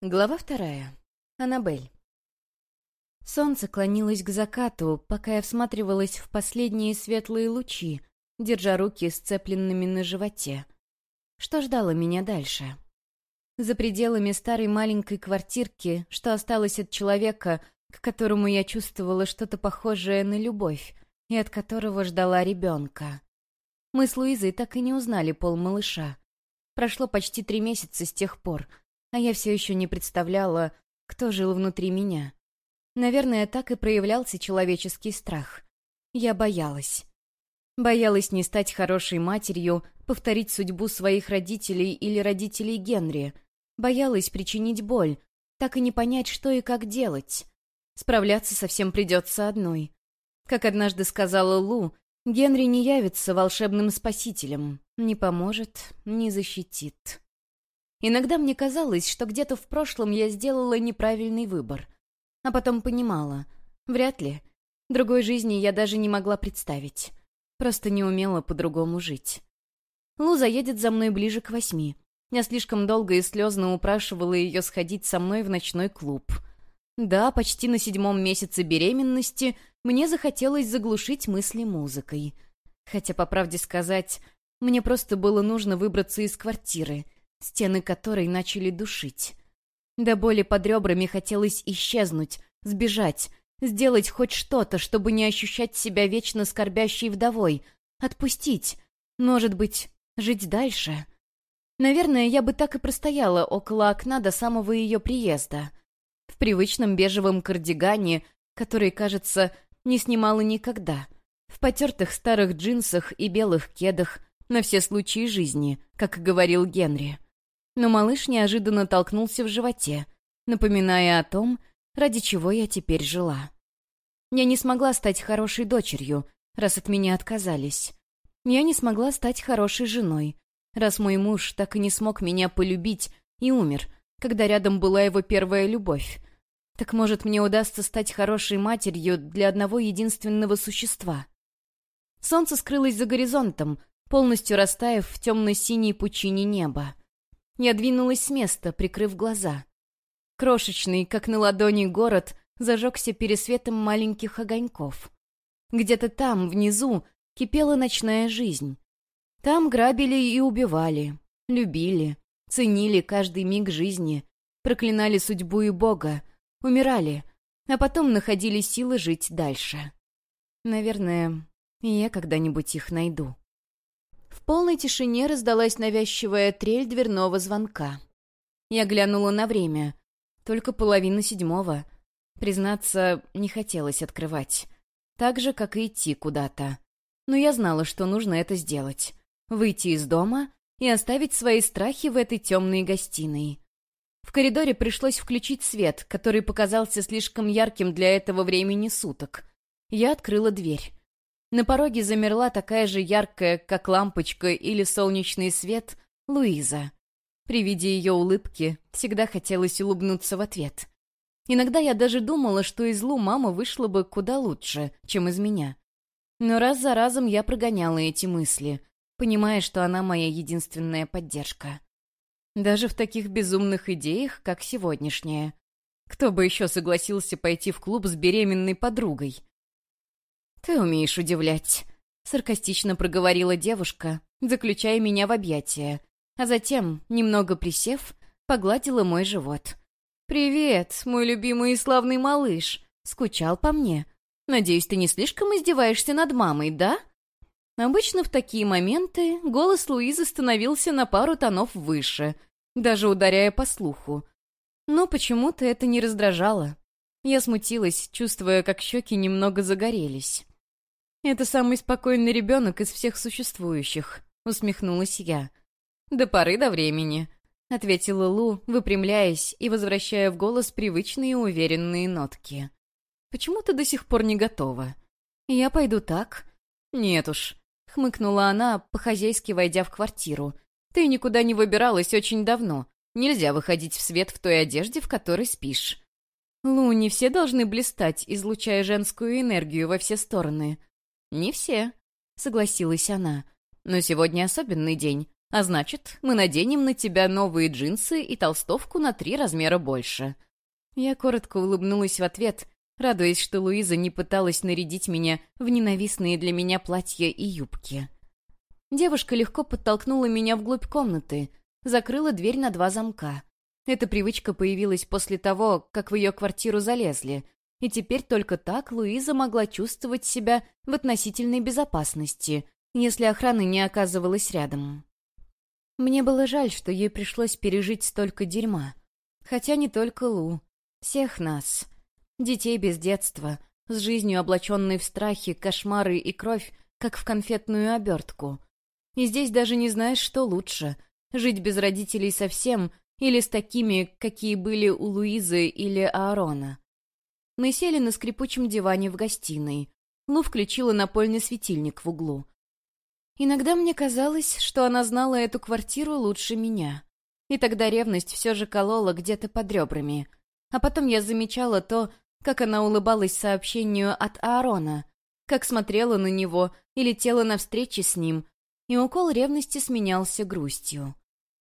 Глава вторая. Аннабель. Солнце клонилось к закату, пока я всматривалась в последние светлые лучи, держа руки сцепленными на животе. Что ждало меня дальше? За пределами старой маленькой квартирки, что осталось от человека, к которому я чувствовала что-то похожее на любовь, и от которого ждала ребенка. Мы с Луизой так и не узнали пол малыша. Прошло почти три месяца с тех пор — а я все еще не представляла, кто жил внутри меня. Наверное, так и проявлялся человеческий страх. Я боялась. Боялась не стать хорошей матерью, повторить судьбу своих родителей или родителей Генри. Боялась причинить боль, так и не понять, что и как делать. Справляться совсем придется одной. Как однажды сказала Лу, Генри не явится волшебным спасителем, не поможет, не защитит. Иногда мне казалось, что где-то в прошлом я сделала неправильный выбор. А потом понимала. Вряд ли. Другой жизни я даже не могла представить. Просто не умела по-другому жить. Луза едет за мной ближе к восьми. Я слишком долго и слезно упрашивала ее сходить со мной в ночной клуб. Да, почти на седьмом месяце беременности мне захотелось заглушить мысли музыкой. Хотя, по правде сказать, мне просто было нужно выбраться из квартиры — стены которой начали душить. До боли под ребрами хотелось исчезнуть, сбежать, сделать хоть что-то, чтобы не ощущать себя вечно скорбящей вдовой, отпустить, может быть, жить дальше. Наверное, я бы так и простояла около окна до самого ее приезда. В привычном бежевом кардигане, который, кажется, не снимала никогда. В потертых старых джинсах и белых кедах на все случаи жизни, как говорил Генри но малыш неожиданно толкнулся в животе, напоминая о том, ради чего я теперь жила. Я не смогла стать хорошей дочерью, раз от меня отказались. Я не смогла стать хорошей женой, раз мой муж так и не смог меня полюбить и умер, когда рядом была его первая любовь. Так может, мне удастся стать хорошей матерью для одного единственного существа? Солнце скрылось за горизонтом, полностью растаяв в темно-синей пучине неба. Я двинулась с места, прикрыв глаза. Крошечный, как на ладони, город зажегся пересветом маленьких огоньков. Где-то там, внизу, кипела ночная жизнь. Там грабили и убивали, любили, ценили каждый миг жизни, проклинали судьбу и Бога, умирали, а потом находили силы жить дальше. Наверное, я когда-нибудь их найду. В полной тишине раздалась навязчивая трель дверного звонка. Я глянула на время. Только половина седьмого. Признаться, не хотелось открывать. Так же, как и идти куда-то. Но я знала, что нужно это сделать. Выйти из дома и оставить свои страхи в этой темной гостиной. В коридоре пришлось включить свет, который показался слишком ярким для этого времени суток. Я открыла дверь. На пороге замерла такая же яркая, как лампочка или солнечный свет, Луиза. При виде ее улыбки всегда хотелось улыбнуться в ответ. Иногда я даже думала, что из Лу мама вышла бы куда лучше, чем из меня. Но раз за разом я прогоняла эти мысли, понимая, что она моя единственная поддержка. Даже в таких безумных идеях, как сегодняшняя. Кто бы еще согласился пойти в клуб с беременной подругой? «Ты умеешь удивлять», — саркастично проговорила девушка, заключая меня в объятия, а затем, немного присев, погладила мой живот. «Привет, мой любимый и славный малыш. Скучал по мне. Надеюсь, ты не слишком издеваешься над мамой, да?» Обычно в такие моменты голос Луизы становился на пару тонов выше, даже ударяя по слуху. Но почему-то это не раздражало. Я смутилась, чувствуя, как щеки немного загорелись. «Это самый спокойный ребенок из всех существующих», — усмехнулась я. «До поры до времени», — ответила Лу, выпрямляясь и возвращая в голос привычные уверенные нотки. «Почему ты до сих пор не готова?» «Я пойду так». «Нет уж», — хмыкнула она, по-хозяйски войдя в квартиру. «Ты никуда не выбиралась очень давно. Нельзя выходить в свет в той одежде, в которой спишь». «Лу, не все должны блистать, излучая женскую энергию во все стороны», «Не все», — согласилась она. «Но сегодня особенный день. А значит, мы наденем на тебя новые джинсы и толстовку на три размера больше». Я коротко улыбнулась в ответ, радуясь, что Луиза не пыталась нарядить меня в ненавистные для меня платья и юбки. Девушка легко подтолкнула меня вглубь комнаты, закрыла дверь на два замка. Эта привычка появилась после того, как в ее квартиру залезли, и теперь только так Луиза могла чувствовать себя в относительной безопасности, если охраны не оказывалась рядом. Мне было жаль, что ей пришлось пережить столько дерьма. Хотя не только Лу. Всех нас. Детей без детства, с жизнью облаченной в страхи, кошмары и кровь, как в конфетную обертку. И здесь даже не знаешь, что лучше — жить без родителей совсем или с такими, какие были у Луизы или Аарона. Мы сели на скрипучем диване в гостиной. Лу включила напольный светильник в углу. Иногда мне казалось, что она знала эту квартиру лучше меня. И тогда ревность все же колола где-то под ребрами. А потом я замечала то, как она улыбалась сообщению от Аарона, как смотрела на него и летела на встречи с ним, и укол ревности сменялся грустью.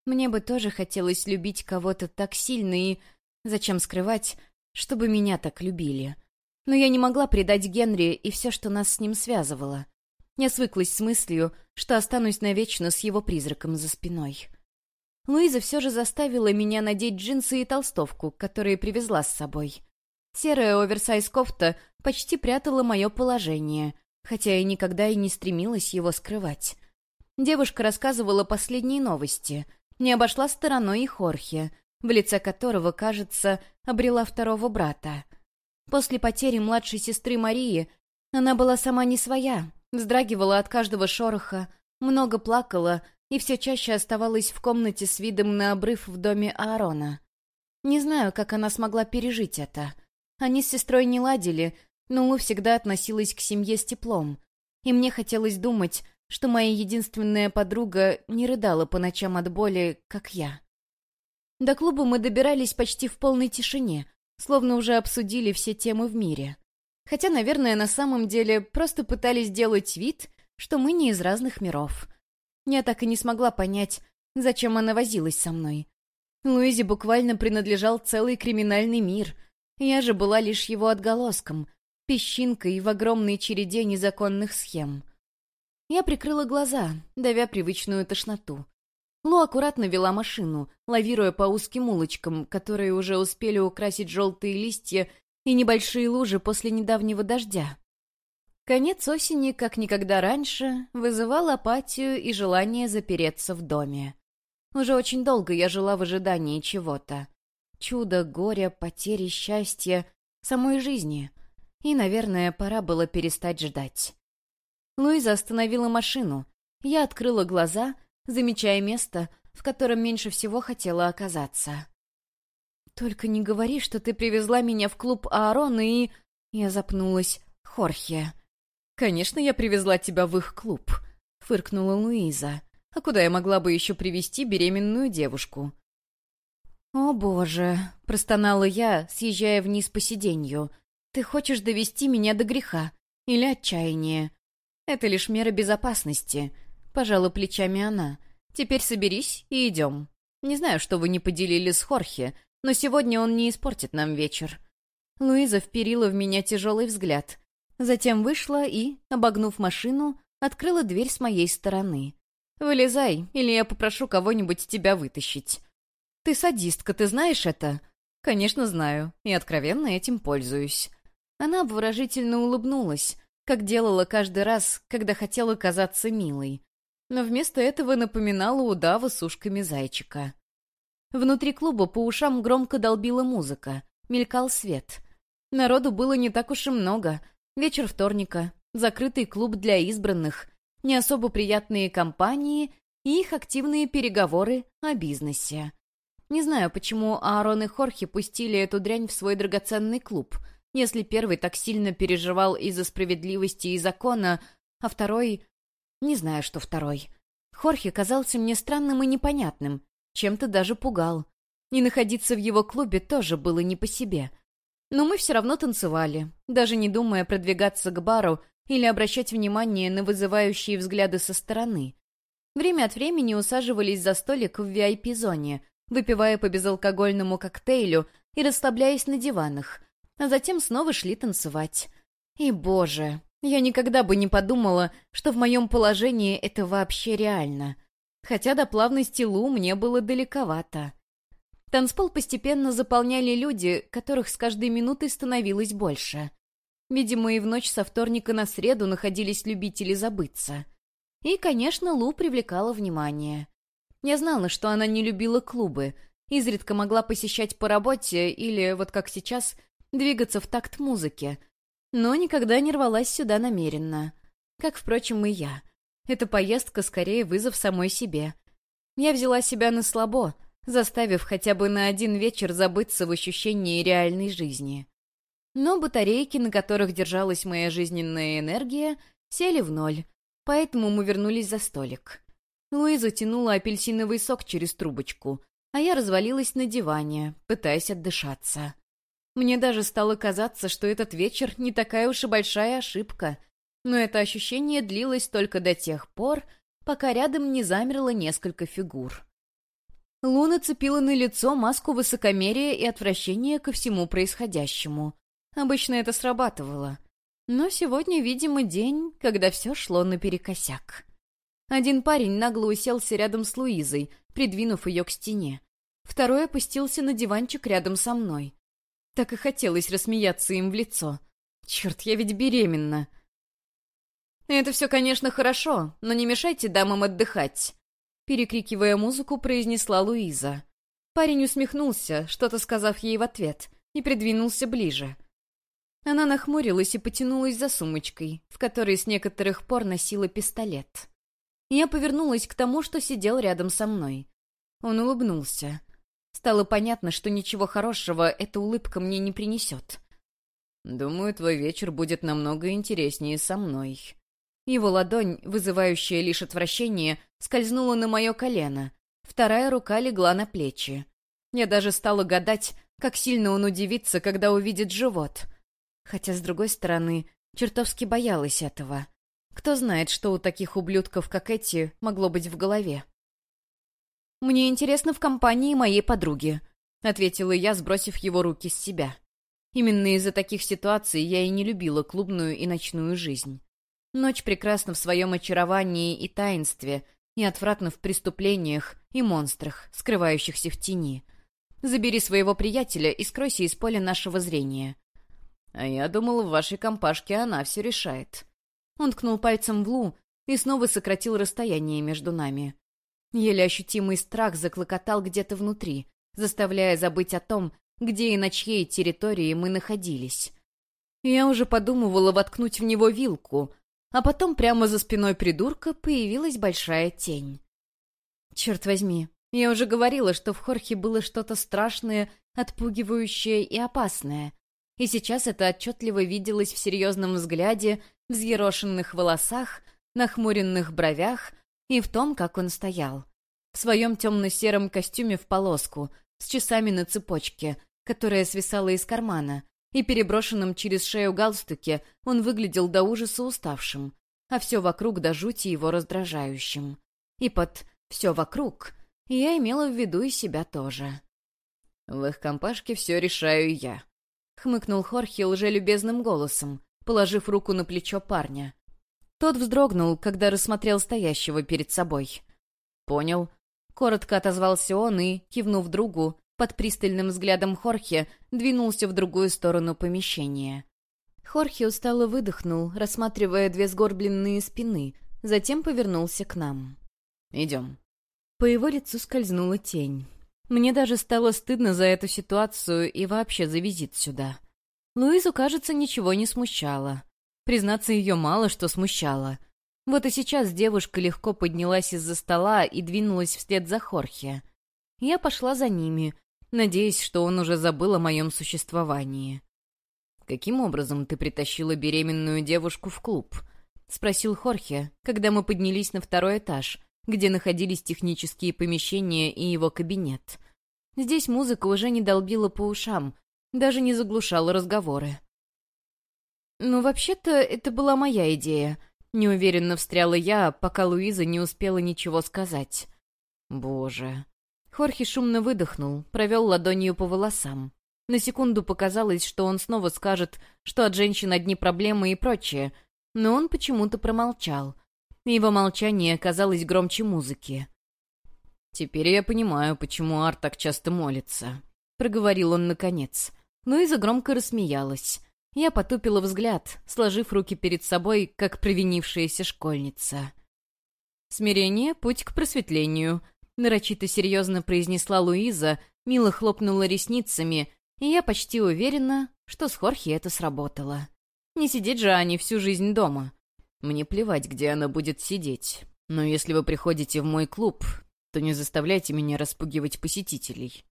Мне бы тоже хотелось любить кого-то так сильно и, зачем скрывать, чтобы меня так любили. Но я не могла предать Генри и все, что нас с ним связывало. Я свыклась с мыслью, что останусь навечно с его призраком за спиной. Луиза все же заставила меня надеть джинсы и толстовку, которые привезла с собой. Серая оверсайз-кофта почти прятала мое положение, хотя я никогда и не стремилась его скрывать. Девушка рассказывала последние новости, не обошла стороной и Хорхе, в лице которого, кажется, обрела второго брата. После потери младшей сестры Марии она была сама не своя, вздрагивала от каждого шороха, много плакала и все чаще оставалась в комнате с видом на обрыв в доме Аарона. Не знаю, как она смогла пережить это. Они с сестрой не ладили, но Лу всегда относилась к семье с теплом. И мне хотелось думать, что моя единственная подруга не рыдала по ночам от боли, как я. До клуба мы добирались почти в полной тишине, словно уже обсудили все темы в мире. Хотя, наверное, на самом деле просто пытались сделать вид, что мы не из разных миров. Я так и не смогла понять, зачем она возилась со мной. Луизе буквально принадлежал целый криминальный мир. Я же была лишь его отголоском, песчинкой в огромной череде незаконных схем. Я прикрыла глаза, давя привычную тошноту. Лу аккуратно вела машину, лавируя по узким улочкам, которые уже успели украсить желтые листья и небольшие лужи после недавнего дождя. Конец осени, как никогда раньше, вызывал апатию и желание запереться в доме. Уже очень долго я жила в ожидании чего-то. Чуда, горя, потери, счастья, самой жизни. И, наверное, пора было перестать ждать. Луиза остановила машину. Я открыла глаза — замечая место, в котором меньше всего хотела оказаться. «Только не говори, что ты привезла меня в клуб Аарона и...» Я запнулась. «Хорхе». «Конечно, я привезла тебя в их клуб», — фыркнула Луиза. «А куда я могла бы еще привести беременную девушку?» «О, боже!» — простонала я, съезжая вниз по сиденью. «Ты хочешь довести меня до греха или отчаяния? Это лишь мера безопасности. Пожала плечами она. «Теперь соберись и идем. Не знаю, что вы не поделили с Хорхе, но сегодня он не испортит нам вечер». Луиза вперила в меня тяжелый взгляд. Затем вышла и, обогнув машину, открыла дверь с моей стороны. «Вылезай, или я попрошу кого-нибудь тебя вытащить». «Ты садистка, ты знаешь это?» «Конечно, знаю, и откровенно этим пользуюсь». Она обворожительно улыбнулась, как делала каждый раз, когда хотела казаться милой но вместо этого напоминала удава с ушками зайчика. Внутри клуба по ушам громко долбила музыка, мелькал свет. Народу было не так уж и много. Вечер вторника, закрытый клуб для избранных, не особо приятные компании и их активные переговоры о бизнесе. Не знаю, почему Аарон и Хорхе пустили эту дрянь в свой драгоценный клуб, если первый так сильно переживал из-за справедливости и закона, а второй не знаю, что второй. Хорхе казался мне странным и непонятным, чем-то даже пугал. И находиться в его клубе тоже было не по себе. Но мы все равно танцевали, даже не думая продвигаться к бару или обращать внимание на вызывающие взгляды со стороны. Время от времени усаживались за столик в VIP-зоне, выпивая по безалкогольному коктейлю и расслабляясь на диванах, а затем снова шли танцевать. И, боже, я никогда бы не подумала, что в моем положении это вообще реально. Хотя до плавности Лу мне было далековато. Танцпол постепенно заполняли люди, которых с каждой минутой становилось больше. Видимо, и в ночь со вторника на среду находились любители забыться. И, конечно, Лу привлекала внимание. Я знала, что она не любила клубы, изредка могла посещать по работе или, вот как сейчас, двигаться в такт музыки, но никогда не рвалась сюда намеренно. Как, впрочем, и я. Эта поездка скорее вызов самой себе. Я взяла себя на слабо, заставив хотя бы на один вечер забыться в ощущении реальной жизни. Но батарейки, на которых держалась моя жизненная энергия, сели в ноль, поэтому мы вернулись за столик. Луиза тянула апельсиновый сок через трубочку, а я развалилась на диване, пытаясь отдышаться. Мне даже стало казаться, что этот вечер не такая уж и большая ошибка, но это ощущение длилось только до тех пор, пока рядом не замерло несколько фигур. Луна цепила на лицо маску высокомерия и отвращения ко всему происходящему. Обычно это срабатывало. Но сегодня, видимо, день, когда все шло наперекосяк. Один парень нагло уселся рядом с Луизой, придвинув ее к стене. Второй опустился на диванчик рядом со мной. Так и хотелось рассмеяться им в лицо. Черт, я ведь беременна. «Это все, конечно, хорошо, но не мешайте дамам отдыхать», перекрикивая музыку, произнесла Луиза. Парень усмехнулся, что-то сказав ей в ответ, и придвинулся ближе. Она нахмурилась и потянулась за сумочкой, в которой с некоторых пор носила пистолет. Я повернулась к тому, что сидел рядом со мной. Он улыбнулся. Стало понятно, что ничего хорошего эта улыбка мне не принесет. «Думаю, твой вечер будет намного интереснее со мной». Его ладонь, вызывающая лишь отвращение, скользнула на мое колено. Вторая рука легла на плечи. Я даже стала гадать, как сильно он удивится, когда увидит живот. Хотя, с другой стороны, чертовски боялась этого. Кто знает, что у таких ублюдков, как эти, могло быть в голове. «Мне интересно в компании моей подруги», — ответила я, сбросив его руки с себя. Именно из-за таких ситуаций я и не любила клубную и ночную жизнь. Ночь прекрасна в своем очаровании и таинстве, и отвратна в преступлениях и монстрах, скрывающихся в тени. Забери своего приятеля и скройся из поля нашего зрения. А я думал, в вашей компашке она все решает. Он ткнул пальцем в Лу и снова сократил расстояние между нами. Еле ощутимый страх заклокотал где-то внутри, заставляя забыть о том, где и на чьей территории мы находились. Я уже подумывала воткнуть в него вилку, а потом прямо за спиной придурка появилась большая тень. Черт возьми, я уже говорила, что в Хорхе было что-то страшное, отпугивающее и опасное. И сейчас это отчетливо виделось в серьезном взгляде, взъерошенных волосах, нахмуренных бровях и в том, как он стоял. В своем темно-сером костюме в полоску, с часами на цепочке, которая свисала из кармана, и переброшенном через шею галстуке он выглядел до ужаса уставшим, а все вокруг до жути его раздражающим. И под «все вокруг» я имела в виду и себя тоже. «В их компашке все решаю я», — хмыкнул Хорхе лжелюбезным голосом, положив руку на плечо парня. Тот вздрогнул, когда рассмотрел стоящего перед собой. «Понял». Коротко отозвался он и, кивнув другу, под пристальным взглядом Хорхе, двинулся в другую сторону помещения. Хорхе устало выдохнул, рассматривая две сгорбленные спины, затем повернулся к нам. «Идем». По его лицу скользнула тень. Мне даже стало стыдно за эту ситуацию и вообще за визит сюда. Луизу, кажется, ничего не смущало. Признаться, ее мало что смущало. Вот и сейчас девушка легко поднялась из-за стола и двинулась вслед за Хорхе. Я пошла за ними, надеясь, что он уже забыл о моем существовании. «Каким образом ты притащила беременную девушку в клуб?» — спросил Хорхе, когда мы поднялись на второй этаж, где находились технические помещения и его кабинет. Здесь музыка уже не долбила по ушам, даже не заглушала разговоры. «Ну, вообще-то, это была моя идея», — Неуверенно встряла я, пока Луиза не успела ничего сказать. Боже. Хорхе шумно выдохнул, провел ладонью по волосам. На секунду показалось, что он снова скажет, что от женщин одни проблемы и прочее, но он почему-то промолчал. Его молчание казалось громче музыки. «Теперь я понимаю, почему Ар так часто молится», — проговорил он наконец. Луиза громко рассмеялась. Я потупила взгляд, сложив руки перед собой, как провинившаяся школьница. «Смирение — путь к просветлению», — нарочито серьезно произнесла Луиза, мило хлопнула ресницами, и я почти уверена, что с Хорхи это сработало. Не сидеть же они всю жизнь дома. Мне плевать, где она будет сидеть. Но если вы приходите в мой клуб, то не заставляйте меня распугивать посетителей.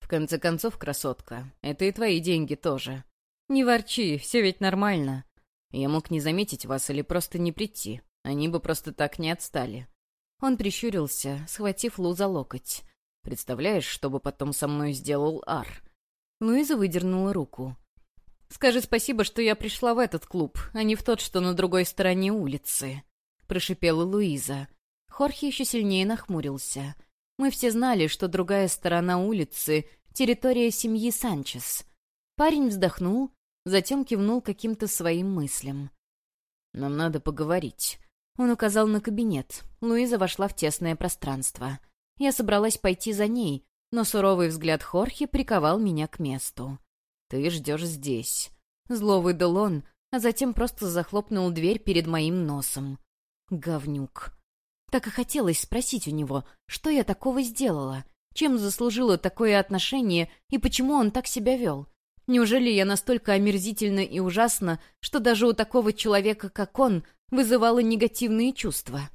В конце концов, красотка, это и твои деньги тоже. Не ворчи, все ведь нормально. Я мог не заметить вас или просто не прийти. Они бы просто так не отстали. Он прищурился, схватив Лу за локоть. Представляешь, что бы потом со мной сделал Ар? Луиза выдернула руку. «Скажи спасибо, что я пришла в этот клуб, а не в тот, что на другой стороне улицы», — прошипела Луиза. Хорхе еще сильнее нахмурился. Мы все знали, что другая сторона улицы — территория семьи Санчес. Парень вздохнул, затем кивнул каким-то своим мыслям. «Нам надо поговорить». Он указал на кабинет. Луиза вошла в тесное пространство. Я собралась пойти за ней, но суровый взгляд Хорхе приковал меня к месту. «Ты ждешь здесь». Зло выдал он, а затем просто захлопнул дверь перед моим носом. Говнюк. Так и хотелось спросить у него, что я такого сделала, чем заслужила такое отношение и почему он так себя вел. Неужели я настолько омерзительна и ужасна, что даже у такого человека, как он, вызывала негативные чувства?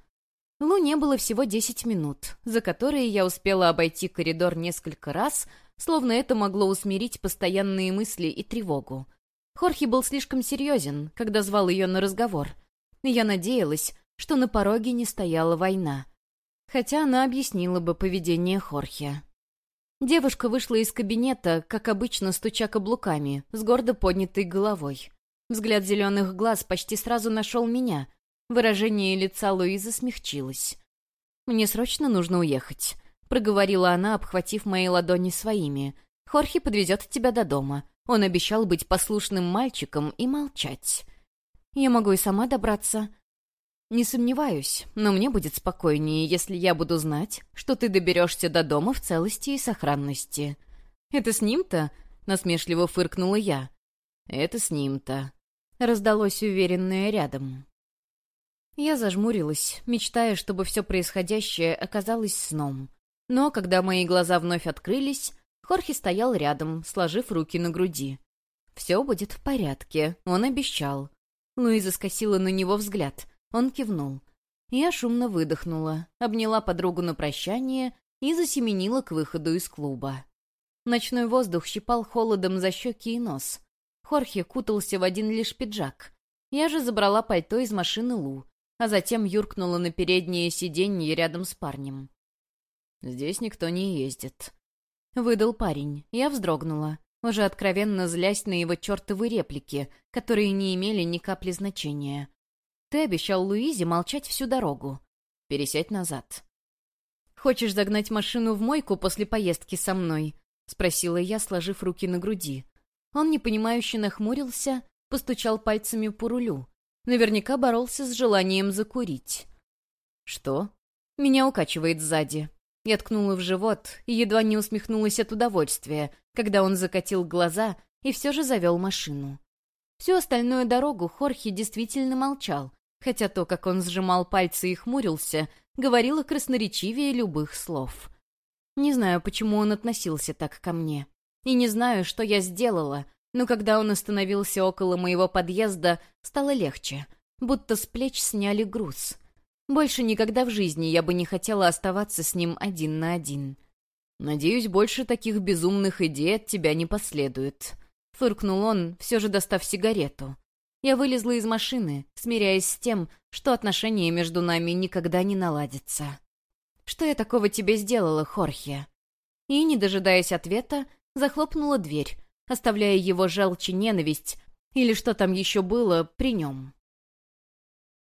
Луне было всего десять минут, за которые я успела обойти коридор несколько раз, словно это могло усмирить постоянные мысли и тревогу. Хорхе был слишком серьезен, когда звал ее на разговор. Я надеялась, что на пороге не стояла война. Хотя она объяснила бы поведение Хорхе. Девушка вышла из кабинета, как обычно, стуча каблуками, с гордо поднятой головой. Взгляд зеленых глаз почти сразу нашел меня. Выражение лица Луизы смягчилось. «Мне срочно нужно уехать», — проговорила она, обхватив мои ладони своими. «Хорхе подвезет тебя до дома. Он обещал быть послушным мальчиком и молчать. Я могу и сама добраться, «Не сомневаюсь, но мне будет спокойнее, если я буду знать, что ты доберешься до дома в целости и сохранности». «Это с ним-то?» — насмешливо фыркнула я. «Это с ним-то», — раздалось уверенное рядом. Я зажмурилась, мечтая, чтобы все происходящее оказалось сном. Но когда мои глаза вновь открылись, Хорхе стоял рядом, сложив руки на груди. «Все будет в порядке», — он обещал. Луиза скосила на него взгляд — он кивнул. Я шумно выдохнула, обняла подругу на прощание и засеменила к выходу из клуба. Ночной воздух щипал холодом за щеки и нос. Хорхе кутался в один лишь пиджак. Я же забрала пальто из машины Лу, а затем юркнула на переднее сиденье рядом с парнем. «Здесь никто не ездит», — выдал парень. Я вздрогнула, уже откровенно злясь на его чертовы реплики, которые не имели ни капли значения. Ты обещал Луизе молчать всю дорогу. Пересядь назад. «Хочешь загнать машину в мойку после поездки со мной?» — спросила я, сложив руки на груди. Он непонимающе нахмурился, постучал пальцами по рулю. Наверняка боролся с желанием закурить. «Что?» Меня укачивает сзади. Я ткнула в живот и едва не усмехнулась от удовольствия, когда он закатил глаза и все же завел машину. Всю остальную дорогу Хорхе действительно молчал, хотя то, как он сжимал пальцы и хмурился, говорило красноречивее любых слов. Не знаю, почему он относился так ко мне. И не знаю, что я сделала, но когда он остановился около моего подъезда, стало легче, будто с плеч сняли груз. Больше никогда в жизни я бы не хотела оставаться с ним один на один. «Надеюсь, больше таких безумных идей от тебя не последует», — фыркнул он, все же достав сигарету. Я вылезла из машины, смиряясь с тем, что отношения между нами никогда не наладятся. «Что я такого тебе сделала, Хорхе?» И, не дожидаясь ответа, захлопнула дверь, оставляя его желчь и ненависть, или что там еще было, при нем.